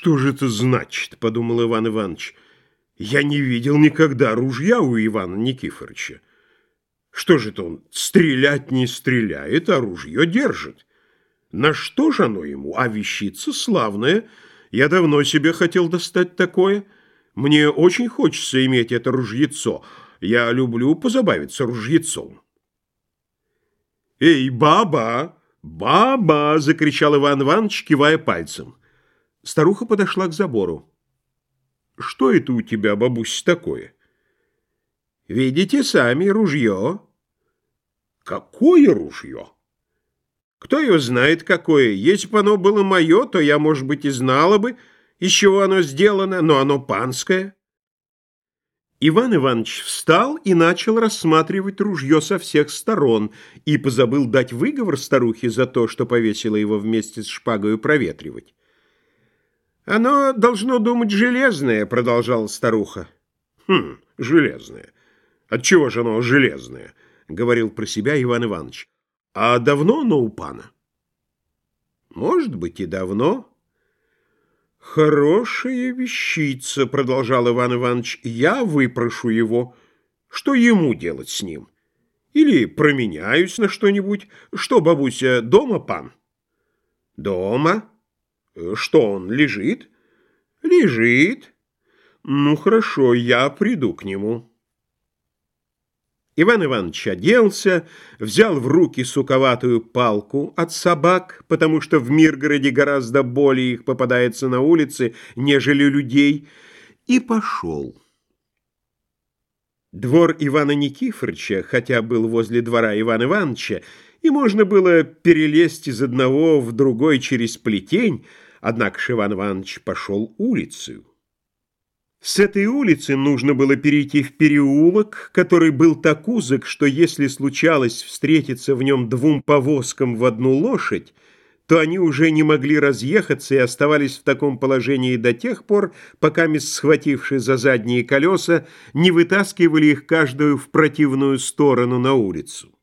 «Что же это значит?» — подумал Иван Иванович. «Я не видел никогда ружья у Ивана Никифоровича. Что же это он стрелять не стреляет, а ружье держит? На что же оно ему? А вещица славная. Я давно себе хотел достать такое. Мне очень хочется иметь это ружьецо. Я люблю позабавиться ружьецом». «Эй, баба! Баба!» — закричал Иван Иванович, кивая пальцем. Старуха подошла к забору. «Что это у тебя, бабусь, такое?» «Видите сами, ружье». «Какое ружье?» «Кто его знает, какое. Если бы оно было мое, то я, может быть, и знала бы, из чего оно сделано, но оно панское». Иван Иванович встал и начал рассматривать ружье со всех сторон и позабыл дать выговор старухе за то, что повесила его вместе с шпагою проветривать. «Оно должно думать железное», — продолжала старуха. «Хм, железное. Отчего же оно железное?» — говорил про себя Иван Иванович. «А давно оно у пана?» «Может быть, и давно». «Хорошая вещица», — продолжал Иван Иванович. «Я выпрошу его. Что ему делать с ним? Или променяюсь на что-нибудь? Что, бабуся, дома пан?» «Дома». Что он, лежит? Лежит. Ну, хорошо, я приду к нему. Иван Иванович оделся, взял в руки суковатую палку от собак, потому что в Миргороде гораздо более их попадается на улице, нежели людей, и пошел. Двор Ивана Никифоровича, хотя был возле двора Ивана Ивановича, и можно было перелезть из одного в другой через плетень, Однако Иван Иванович пошел улицей. С этой улицы нужно было перейти в переулок, который был так узок, что если случалось встретиться в нем двум повозкам в одну лошадь, то они уже не могли разъехаться и оставались в таком положении до тех пор, пока, мисс схватившие за задние колеса, не вытаскивали их каждую в противную сторону на улицу.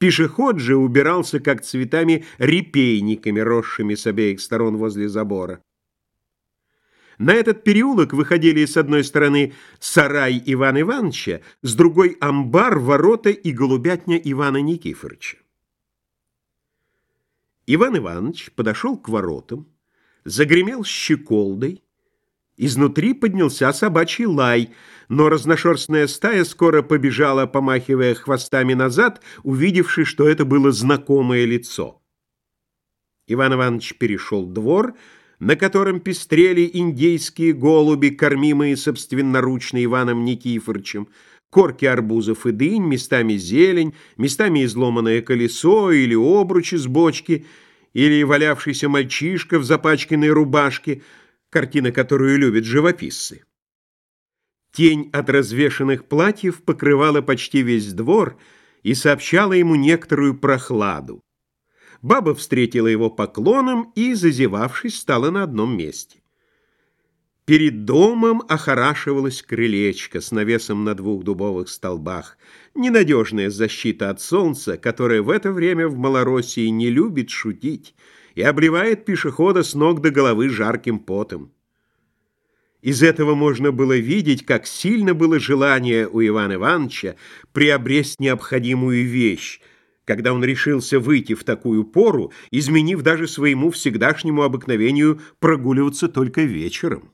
Пешеход же убирался, как цветами, репейниками, росшими с обеих сторон возле забора. На этот переулок выходили с одной стороны сарай Ивана Ивановича, с другой амбар, ворота и голубятня Ивана Никифоровича. Иван Иванович подошел к воротам, загремел щеколдой, Изнутри поднялся собачий лай, но разношерстная стая скоро побежала, помахивая хвостами назад, увидевши, что это было знакомое лицо. Иван Иванович перешел двор, на котором пестрели индейские голуби, кормимые собственноручно Иваном Никифоровичем, корки арбузов и дынь, местами зелень, местами изломанное колесо или обручи с бочки, или валявшийся мальчишка в запачканной рубашке — картина, которую любят живописцы. Тень от развешанных платьев покрывала почти весь двор и сообщала ему некоторую прохладу. Баба встретила его поклоном и, зазевавшись, стала на одном месте. Перед домом охорашивалась крылечко с навесом на двух дубовых столбах, ненадежная защита от солнца, которое в это время в Малороссии не любит шутить, и обливает пешехода с ног до головы жарким потом. Из этого можно было видеть, как сильно было желание у Ивана Ивановича приобрести необходимую вещь, когда он решился выйти в такую пору, изменив даже своему всегдашнему обыкновению прогуливаться только вечером.